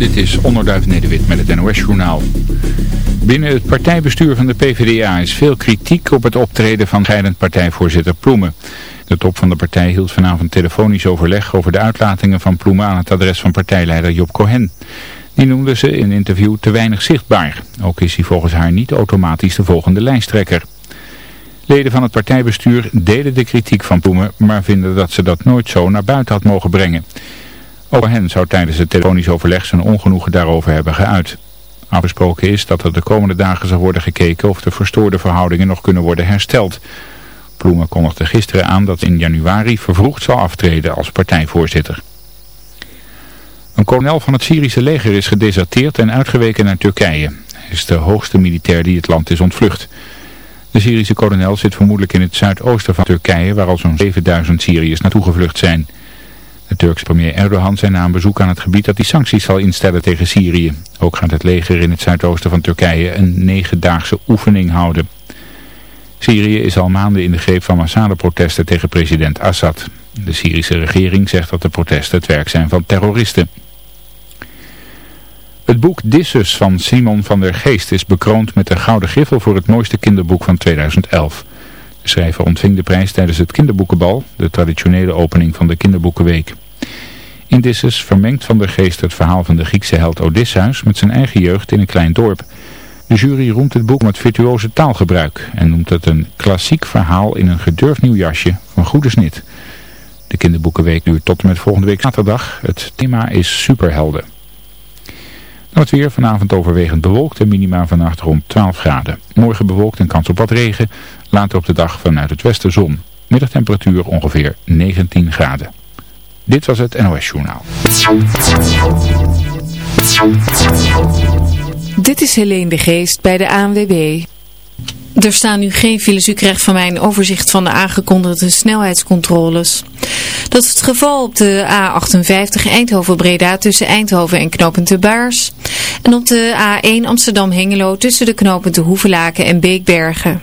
Dit is Onderduif Nederwit met het NOS-journaal. Binnen het partijbestuur van de PvdA is veel kritiek op het optreden van scheidend partijvoorzitter Ploemen. De top van de partij hield vanavond telefonisch overleg over de uitlatingen van Ploemen aan het adres van partijleider Job Cohen. Die noemde ze in een interview te weinig zichtbaar. Ook is hij volgens haar niet automatisch de volgende lijsttrekker. Leden van het partijbestuur delen de kritiek van Ploemen, maar vinden dat ze dat nooit zo naar buiten had mogen brengen. Ook hen zou tijdens het telefonisch overleg zijn ongenoegen daarover hebben geuit. Afgesproken is dat er de komende dagen zal worden gekeken of de verstoorde verhoudingen nog kunnen worden hersteld. Ploemen kondigde gisteren aan dat in januari vervroegd zal aftreden als partijvoorzitter. Een kolonel van het Syrische leger is gedeserteerd en uitgeweken naar Turkije. Hij is de hoogste militair die het land is ontvlucht. De Syrische kolonel zit vermoedelijk in het zuidoosten van Turkije waar al zo'n 7000 Syriërs naartoe gevlucht zijn. De Turkse premier Erdogan zei na een bezoek aan het gebied dat hij sancties zal instellen tegen Syrië. Ook gaat het leger in het zuidoosten van Turkije een negendaagse oefening houden. Syrië is al maanden in de greep van massale protesten tegen president Assad. De Syrische regering zegt dat de protesten het werk zijn van terroristen. Het boek Dissus van Simon van der Geest is bekroond met de Gouden Griffel voor het mooiste kinderboek van 2011. Schrijver ontving de prijs tijdens het kinderboekenbal, de traditionele opening van de kinderboekenweek. In Dissus vermengt Van der Geest het verhaal van de Griekse held Odysseus met zijn eigen jeugd in een klein dorp. De jury roemt het boek met virtuoze taalgebruik en noemt het een klassiek verhaal in een gedurfd nieuw jasje van goede snit. De kinderboekenweek duurt tot en met volgende week zaterdag. Het thema is superhelden. Het weer vanavond overwegend bewolkt en minima vannacht rond 12 graden. Morgen bewolkt en kans op wat regen. Later op de dag vanuit het westen zon. Middagtemperatuur ongeveer 19 graden. Dit was het NOS Journaal. Dit is Helene de Geest bij de ANWB. Er staan nu geen files. U krijgt van mij een overzicht van de aangekondigde snelheidscontroles. Dat is het geval op de A58 Eindhoven-Breda tussen Eindhoven en knooppunt de Baars. En op de A1 Amsterdam-Hengelo tussen de knooppunten Hoevelaken en Beekbergen.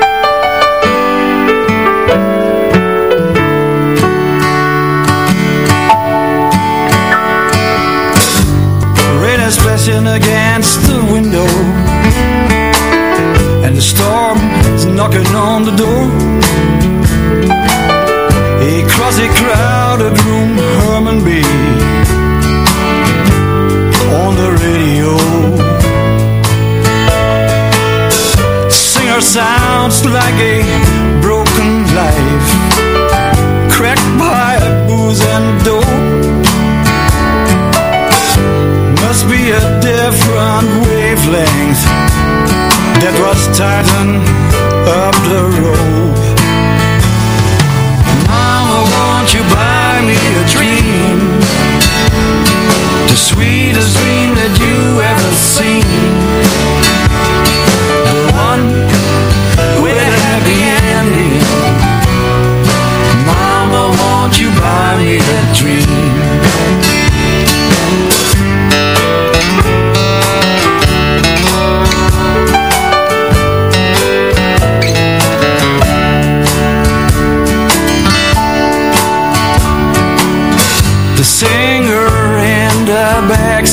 Splashing against the window. And the storm is knocking on the door. Across a crowded room Herman B. On the radio. Singer sounds like a broken life. Cracked by booze and dope wavelength that was tighten up the rope. Mama, won't you buy me a dream? The sweetest dream that you ever seen.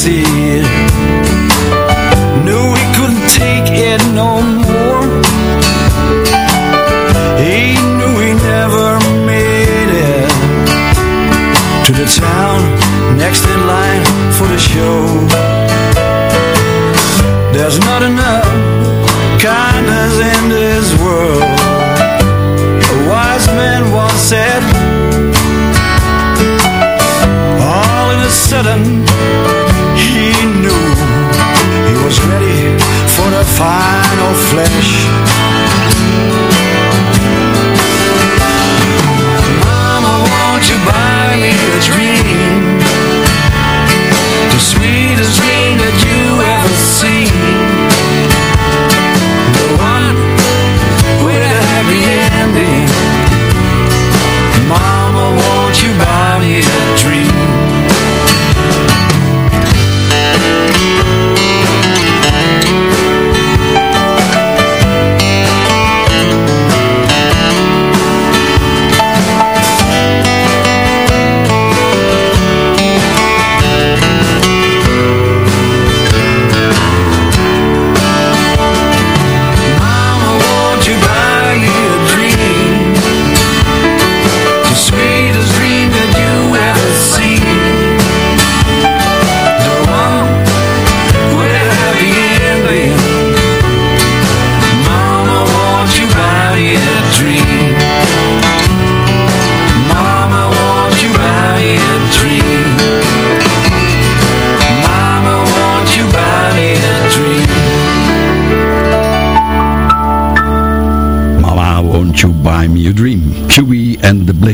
see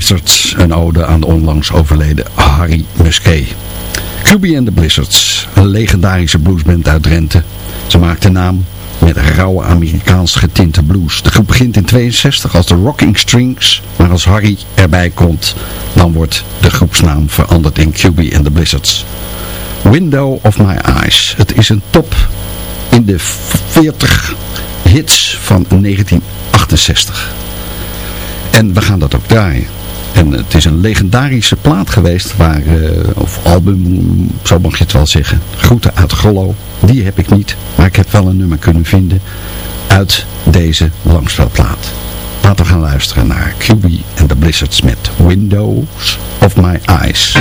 Blizzards, een ode aan de onlangs overleden Harry Musquet. QB and the Blizzards, een legendarische bluesband uit Drenthe. Ze maakte naam met rauwe Amerikaans getinte blues. De groep begint in 62 als de Rocking Strings, maar als Harry erbij komt, dan wordt de groepsnaam veranderd in QB and the Blizzards. Window of My Eyes. Het is een top in de 40 hits van 1968. En we gaan dat ook draaien. En het is een legendarische plaat geweest, waar, uh, of album, zo mag je het wel zeggen. Groeten uit Grollo. Die heb ik niet, maar ik heb wel een nummer kunnen vinden uit deze langspelplaat. Laten we gaan luisteren naar QB en the Blizzards met Windows of My Eyes.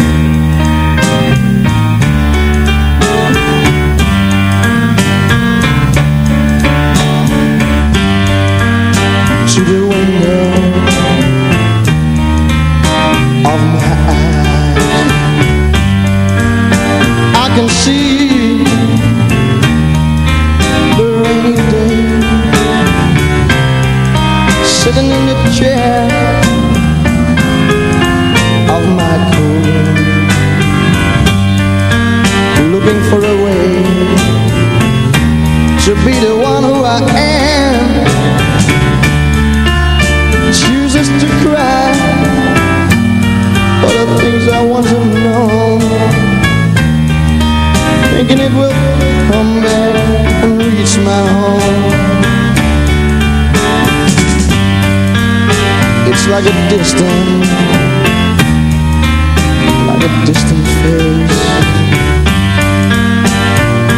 Thinking it will come back and reach my home. It's like a distant, like a distant face.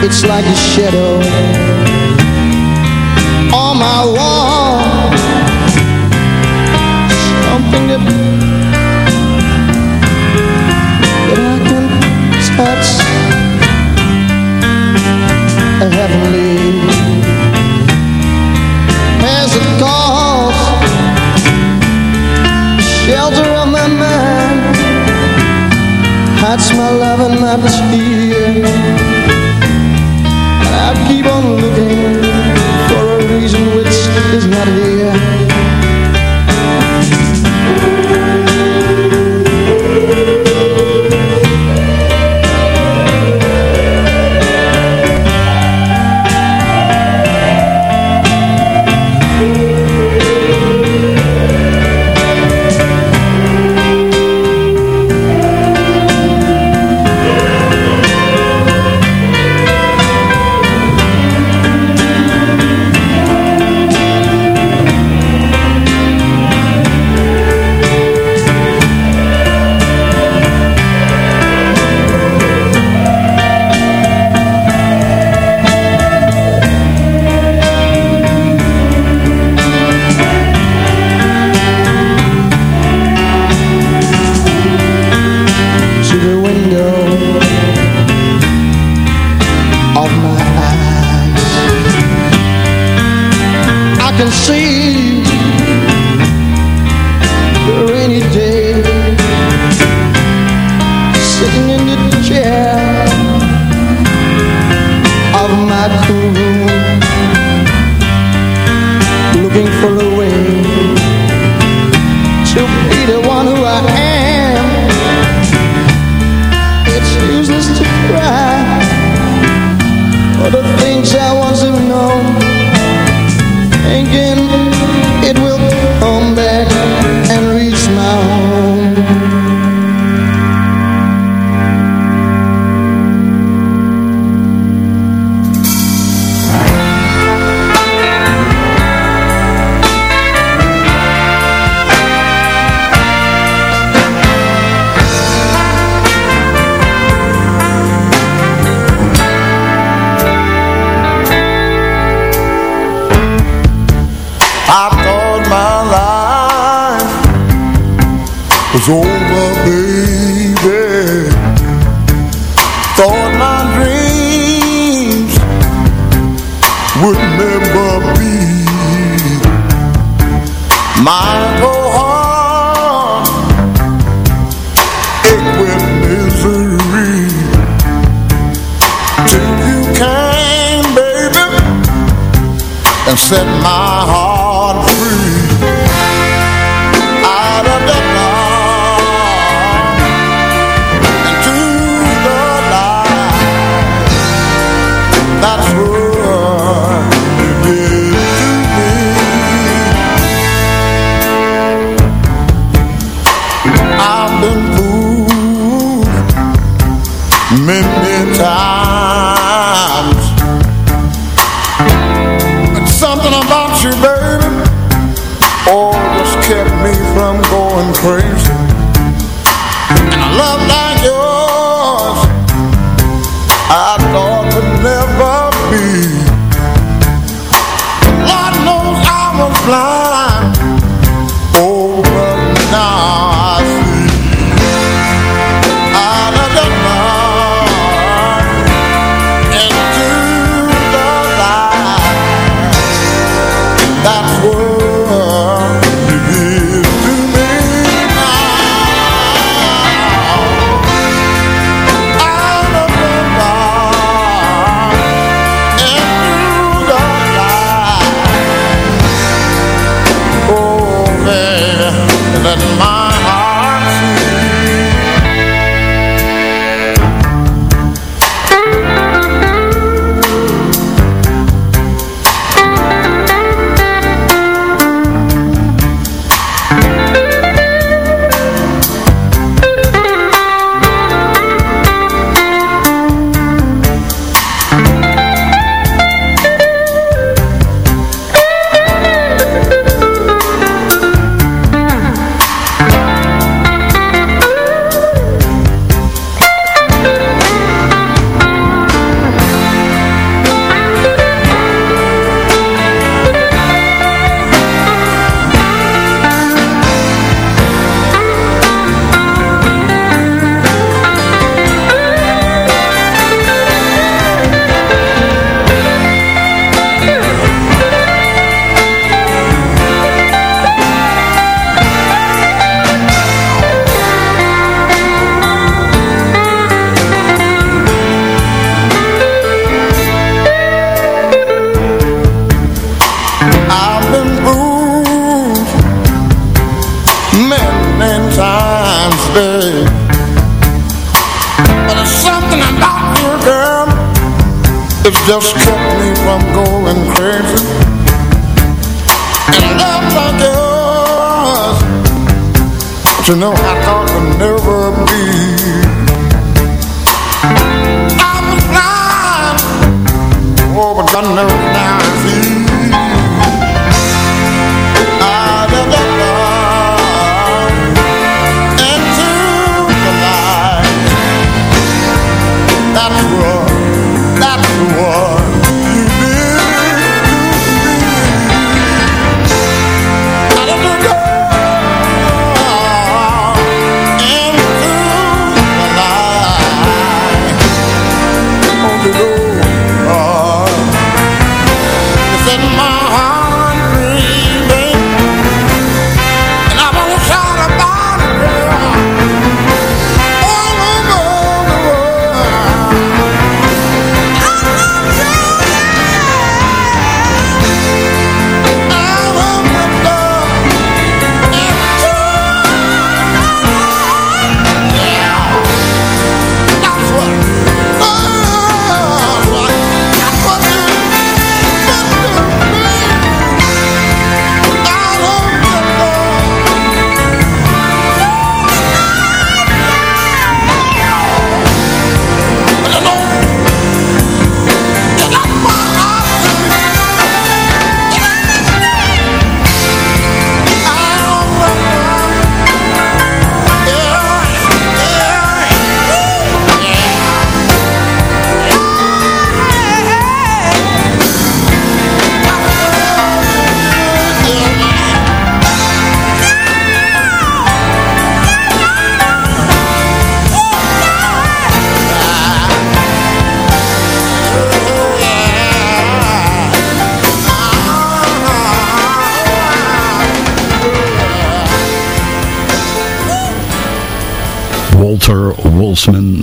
It's like a shadow shelter of my mind. Hides my love and my fear can see many times. But something about you, baby Oh, just kept me from going crazy.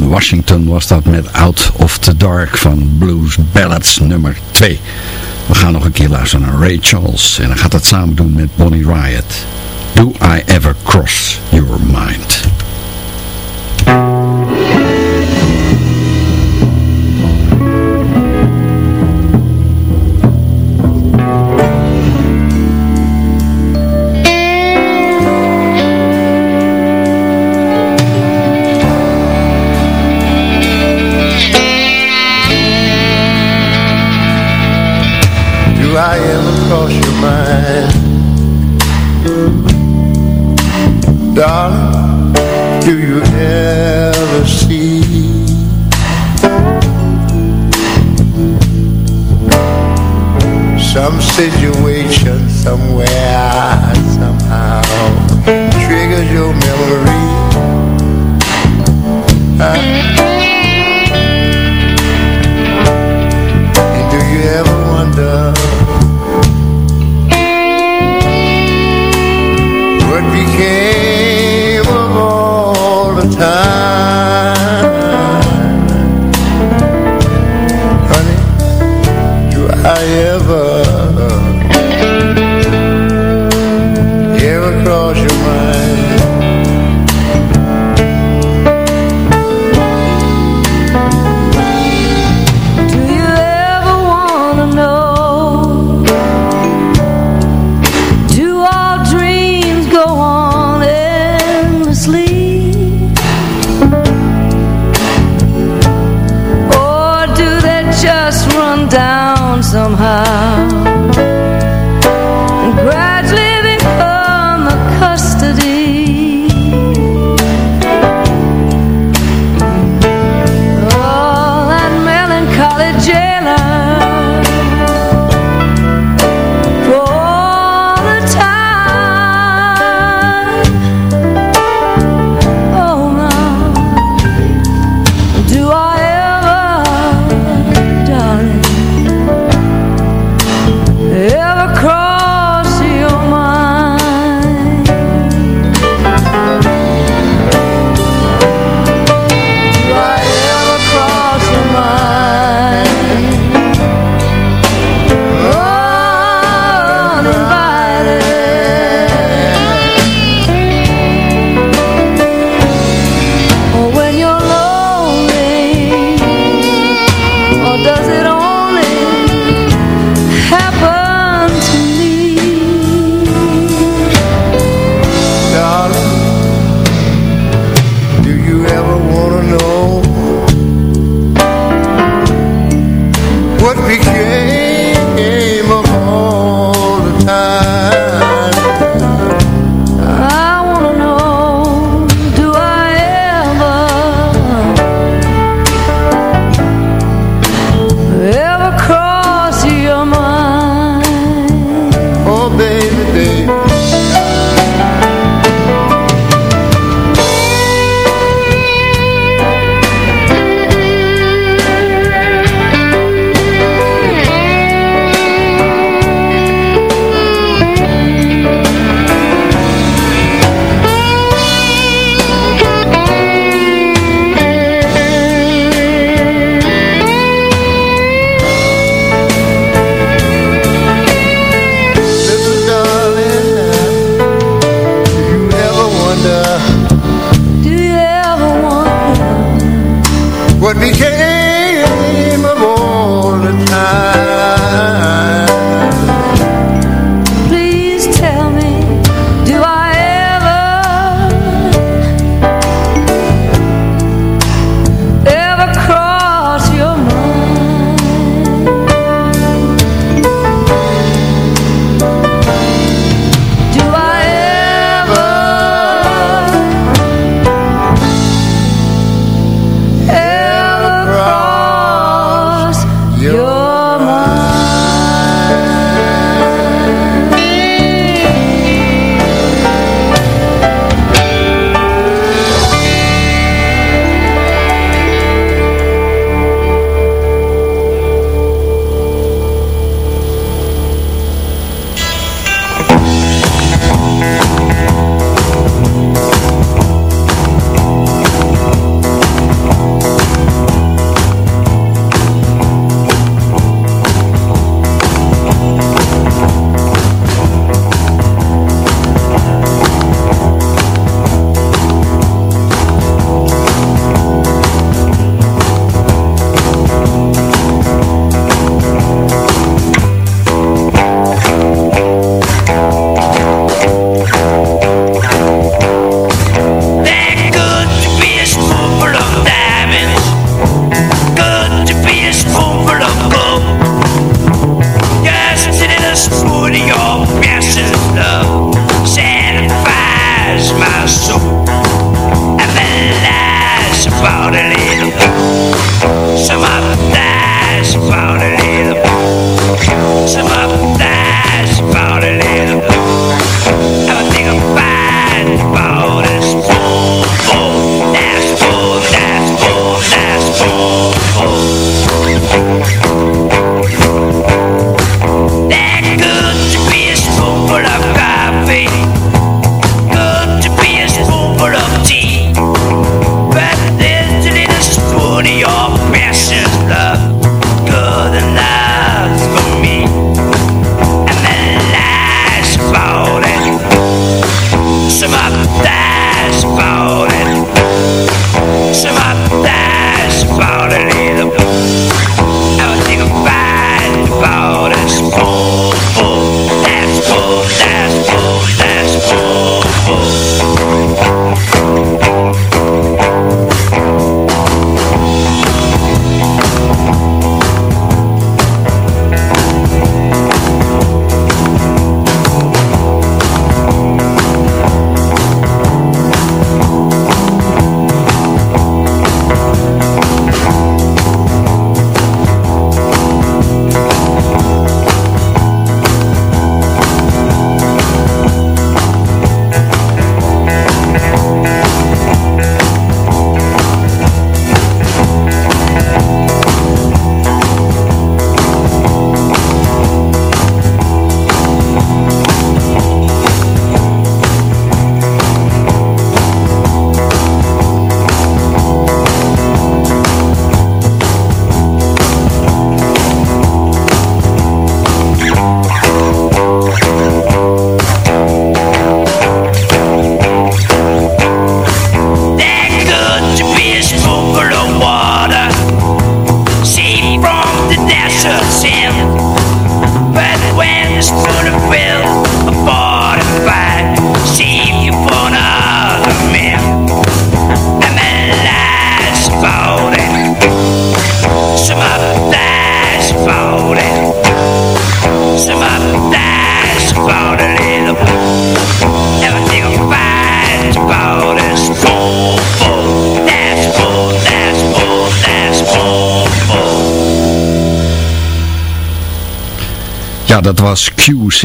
Washington was dat met Out of the Dark van Blues Ballads nummer 2. We gaan nog een keer luisteren naar Ray Charles en dan gaat dat samen doen met Bonnie Riot. Do I ever cross your mind?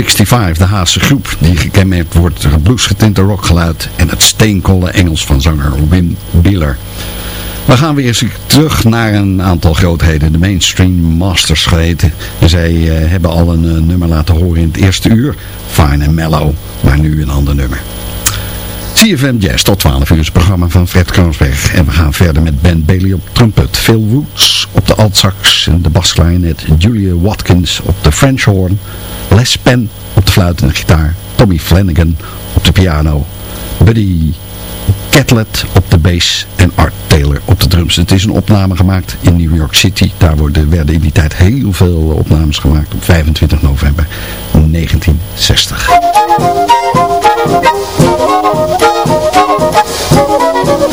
Q65, de Haagse groep, die gekenmerkt wordt door het bluesgetinte rockgeluid en het steenkolle Engels van zanger Wim Bieler. We gaan weer eens terug naar een aantal grootheden, de Mainstream Masters geheten. En zij uh, hebben al een uh, nummer laten horen in het eerste uur, Fine and Mellow, maar nu een ander nummer. CFM Jazz tot 12 uur is het programma van Fred Kroonsberg. En we gaan verder met Ben Bailey op trumpet, Phil Woods op de altsax en de basklarinet, Julia Watkins op de French horn, Les Penn op de fluit en gitaar, Tommy Flanagan op de piano, Buddy Catlett op de bass en Art Taylor op de drums. Het is een opname gemaakt in New York City. Daar worden, werden in die tijd heel veel opnames gemaakt op 25 november 1960.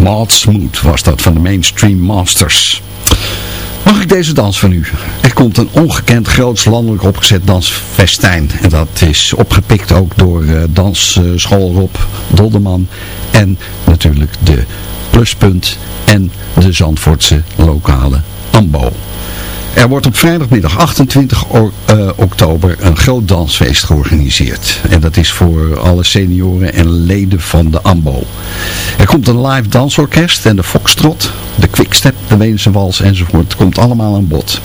Mood was dat van de Mainstream Masters. Mag ik deze dans van u? Er komt een ongekend groots landelijk opgezet dansfestijn. En dat is opgepikt ook door uh, dansschool Rob Dolderman. En natuurlijk de Pluspunt en de Zandvoortse lokale AMBO. Er wordt op vrijdagmiddag 28 uh, oktober een groot dansfeest georganiseerd. En dat is voor alle senioren en leden van de AMBO. Er komt een live dansorkest en de Foxtrot, de Quickstep, de Weense Wals enzovoort. Komt allemaal aan bod.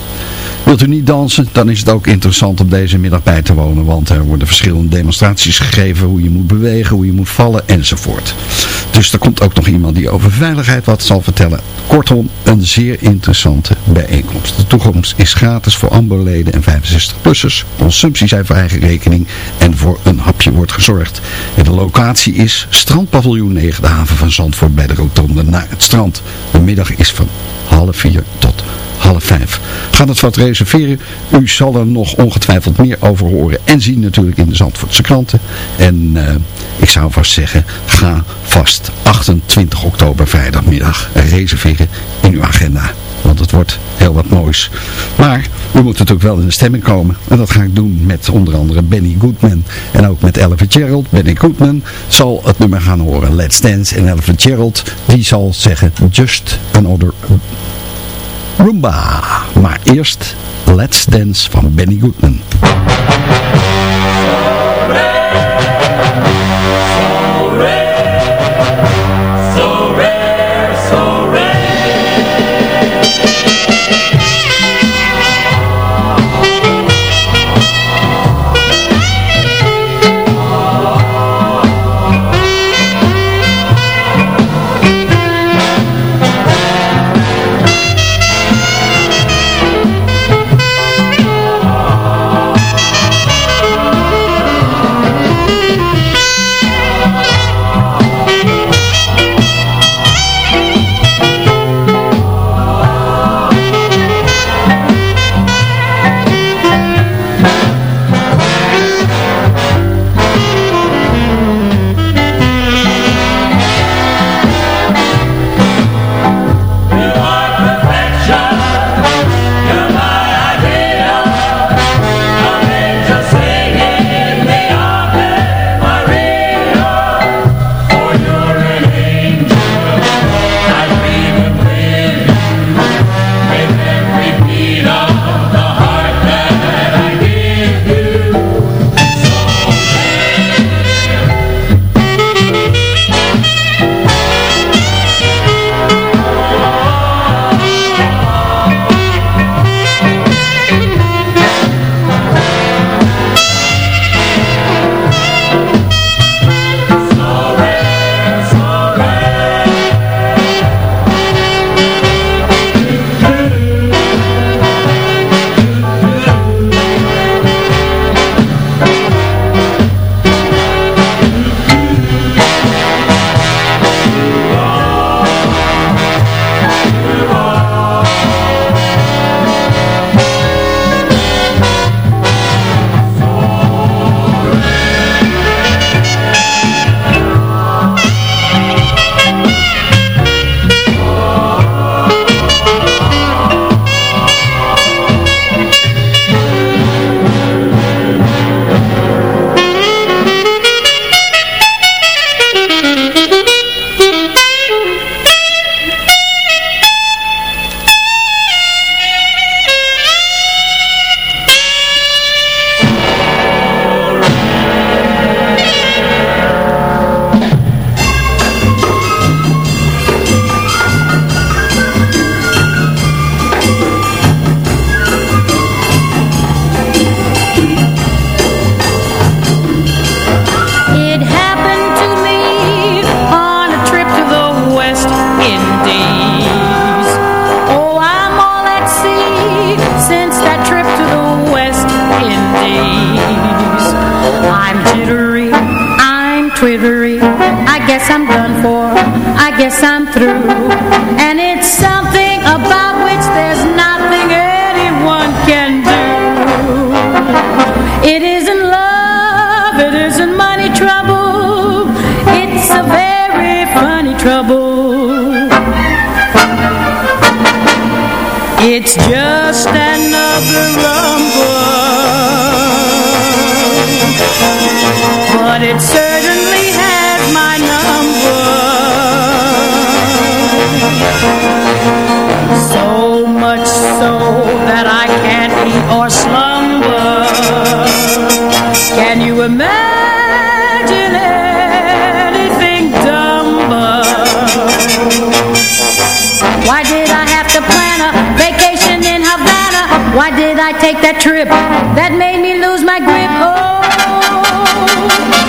Wilt u niet dansen, dan is het ook interessant om deze middag bij te wonen. Want er worden verschillende demonstraties gegeven. Hoe je moet bewegen, hoe je moet vallen enzovoort. Dus er komt ook nog iemand die over veiligheid wat zal vertellen. Kortom, een zeer interessante bijeenkomst. De toekomst is gratis voor AMBO-leden en 65-plussers. Consumptie zijn voor eigen rekening. En voor een hapje wordt gezorgd. En de locatie is Strandpaviljoen 9, de haven van Zandvoort bij de rotonde naar het strand. De middag is van half vier tot half vijf. Ga het wat reserveren. U zal er nog ongetwijfeld meer over horen en zien natuurlijk in de Zandvoortse kranten. En uh, ik zou vast zeggen, ga vast 28 oktober vrijdagmiddag reserveren in uw agenda. Want het wordt heel wat moois. Maar u moet natuurlijk wel in de stemming komen. En dat ga ik doen met onder andere Benny Goodman. En ook met Ella Gerald. Benny Goodman zal het nummer gaan horen. Let's Dance. En Ella Gerald die zal zeggen Just Another Roomba. Maar eerst Let's Dance van Benny Goodman. trip that made me lose my grip. Oh,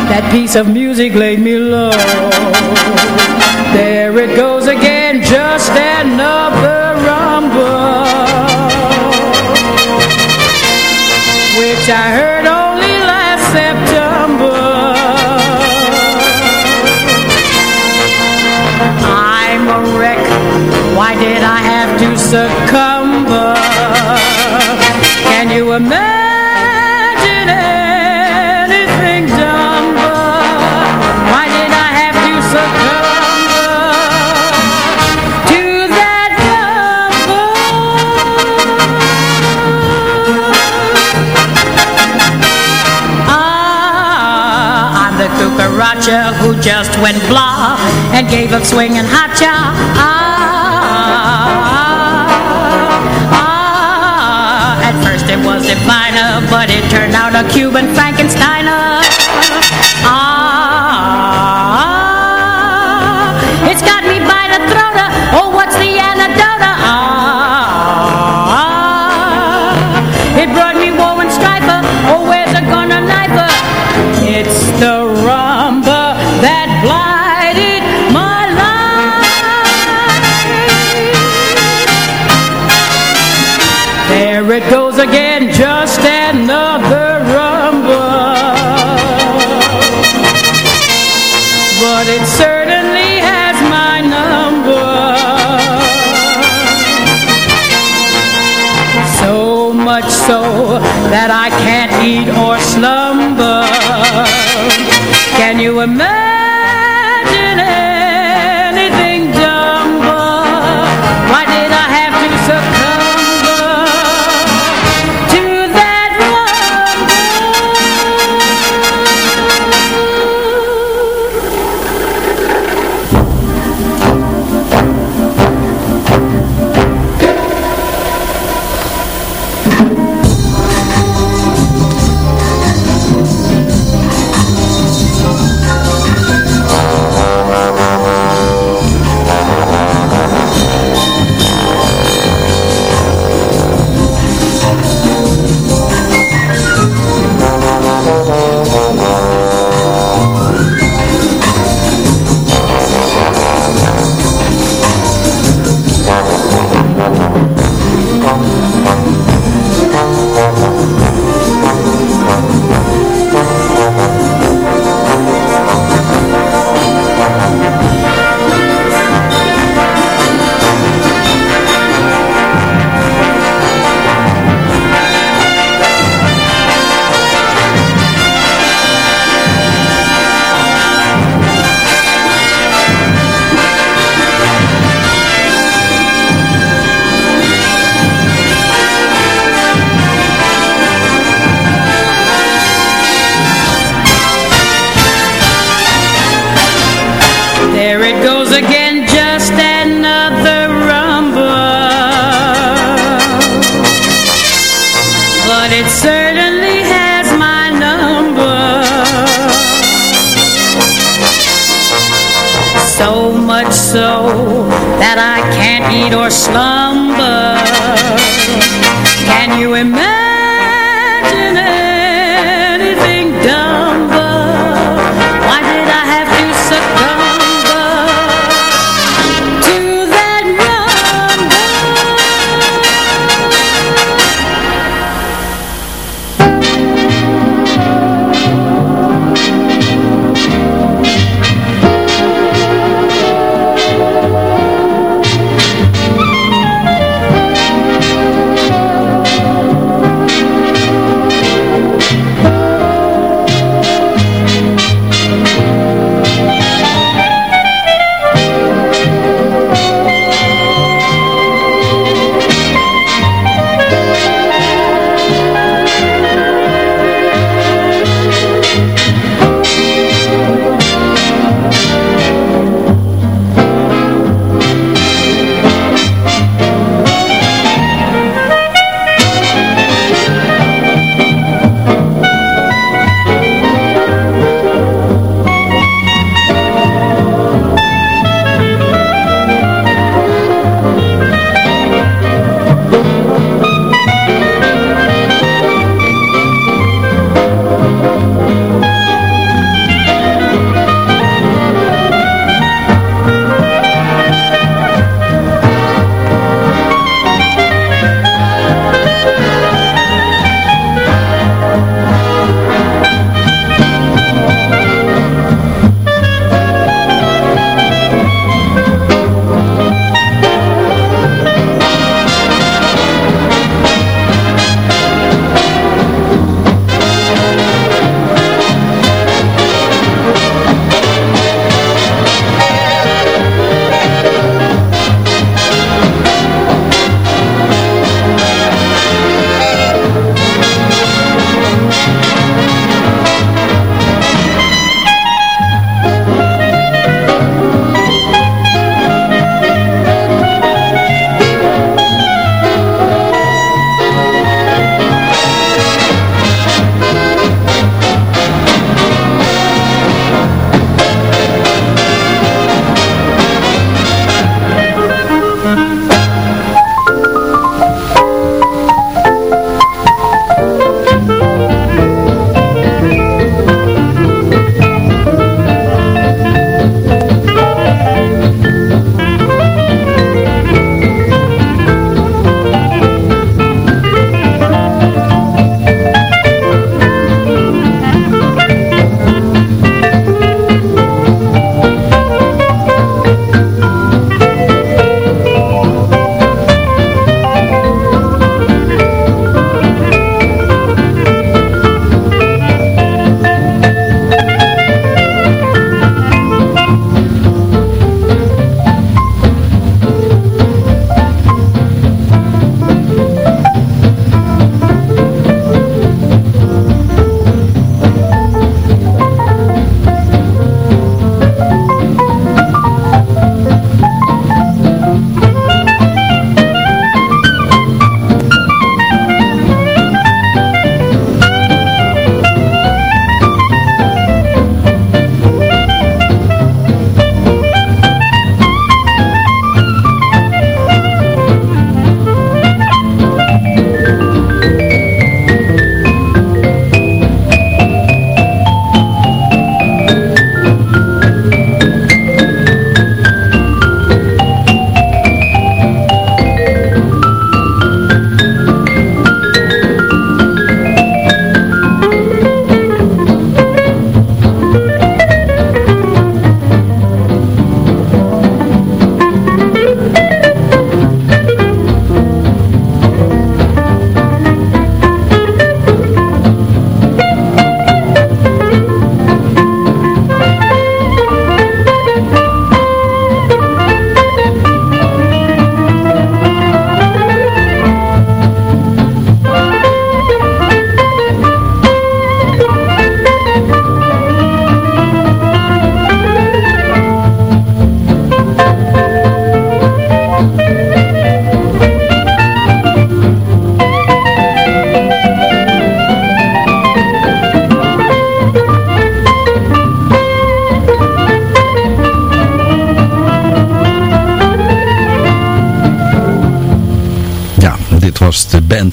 that piece of music laid me low. There it goes again, just another rumble, which I heard only last September. I'm a wreck. Why did I have to succumb? you imagine anything dumber? Why did I have to succumb to that number? Ah, I'm the cucaracha who just went blah and gave up swinging hot cha Finer, but it turned out a Cuban Frankensteiner.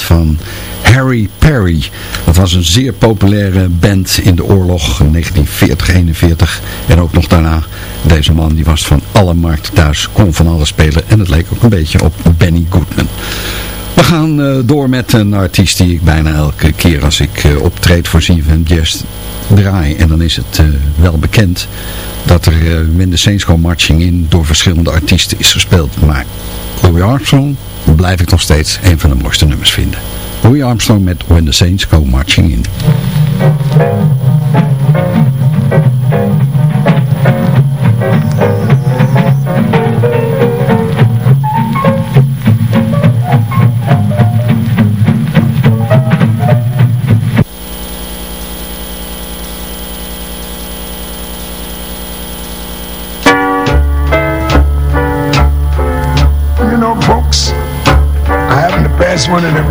Van Harry Perry. Dat was een zeer populaire band in de oorlog 1940-41 en ook nog daarna. Deze man die was van alle markten thuis, kon van alles spelen en het leek ook een beetje op Benny Goodman. We gaan uh, door met een artiest die ik bijna elke keer als ik uh, optreed voor CFM Jazz draai. En dan is het wel bekend dat er When the Saints Marching In door verschillende artiesten is gespeeld. Maar Louis Armstrong blijf ik nog steeds een van de mooiste nummers vinden. Louis Armstrong met When the Saints Go Marching In. One of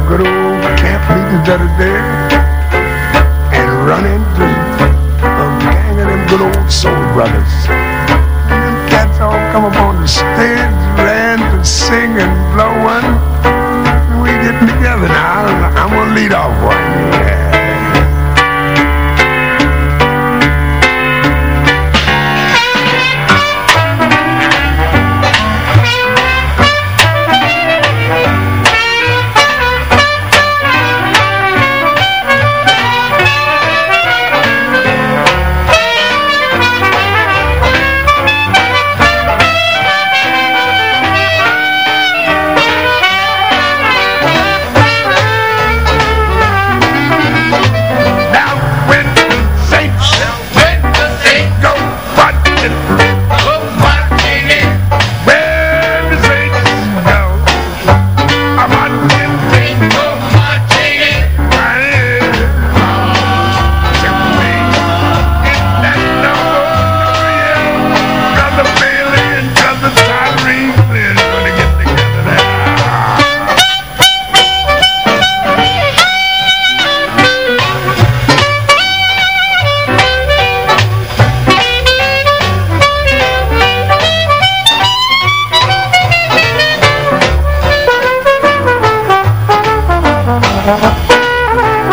Oh,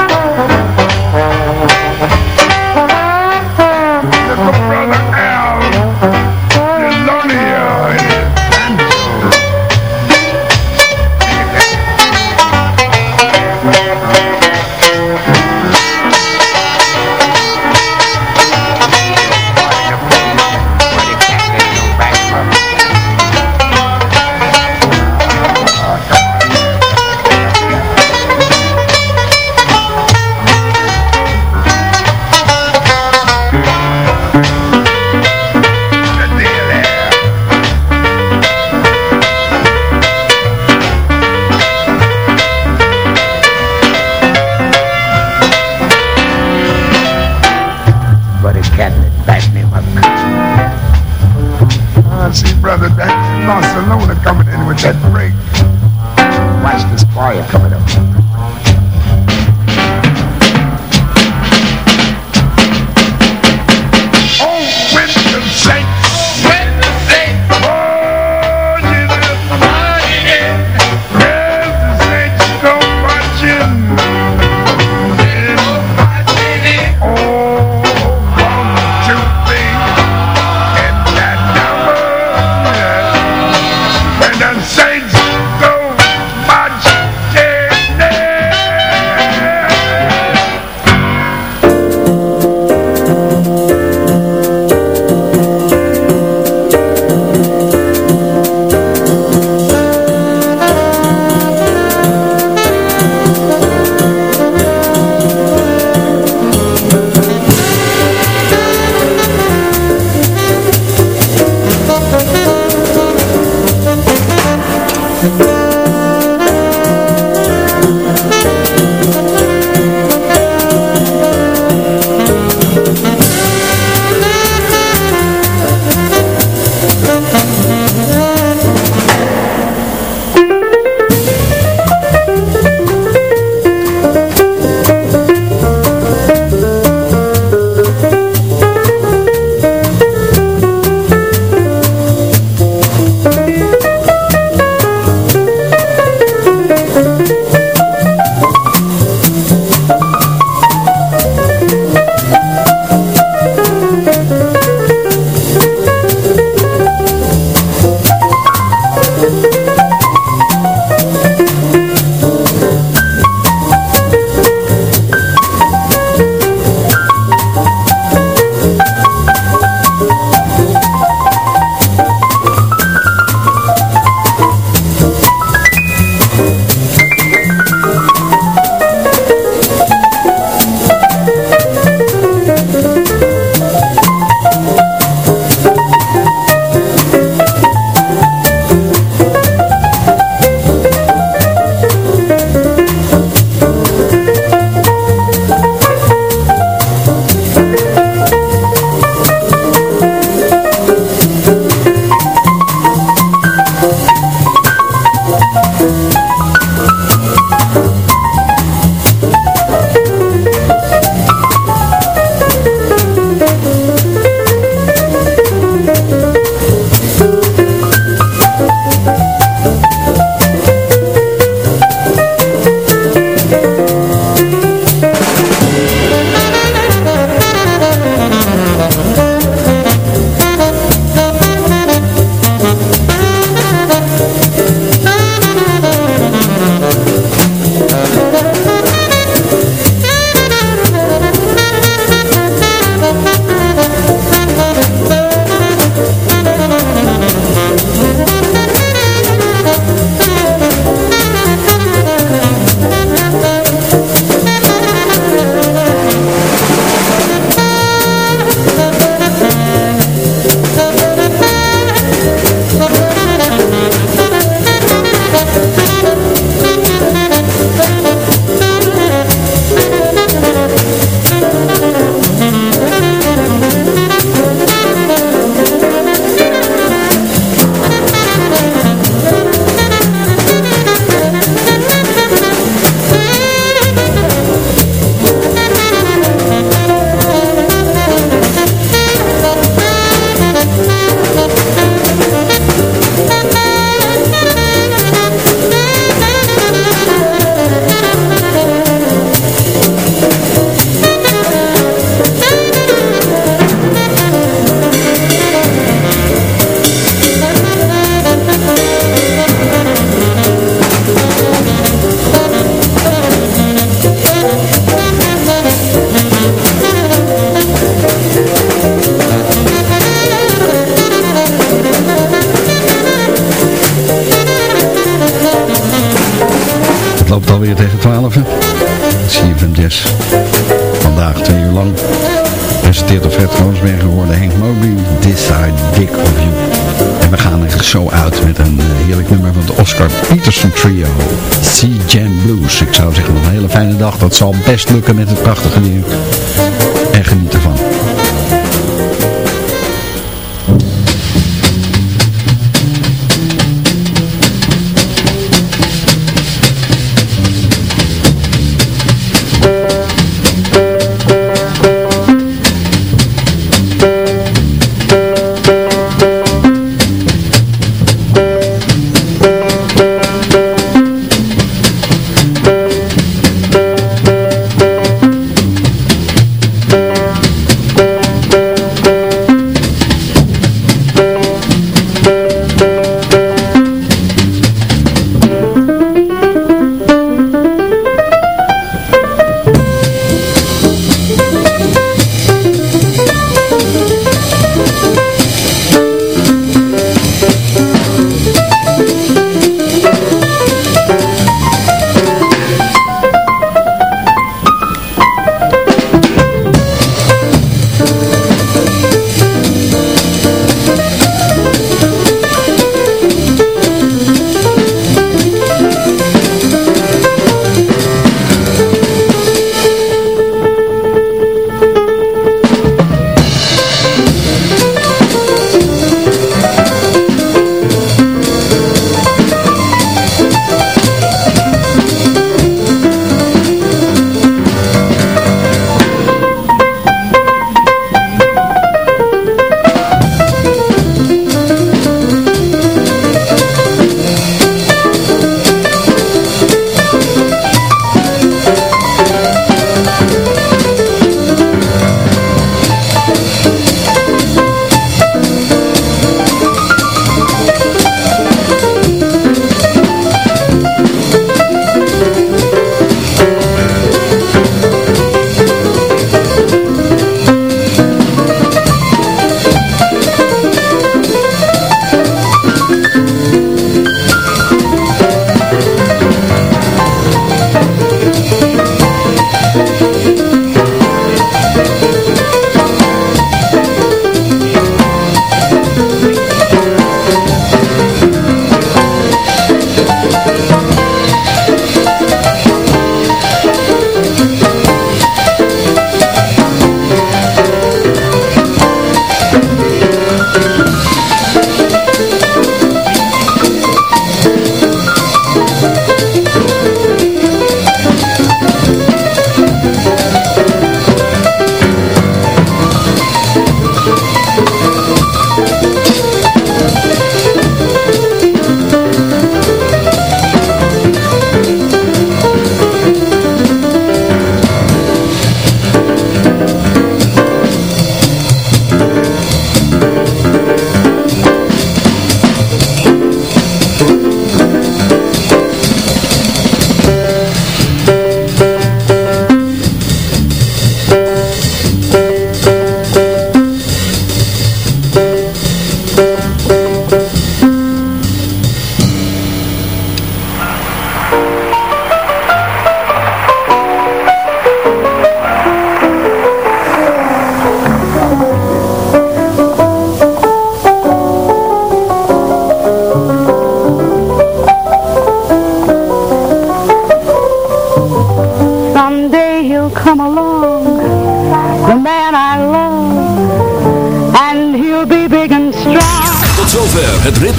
Zo uit met een eh, heerlijk nummer van de Oscar Peterson Trio. Sea Jam Blues. Ik zou zeggen een hele fijne dag. Dat zal best lukken met het prachtige weer. En geniet ervan.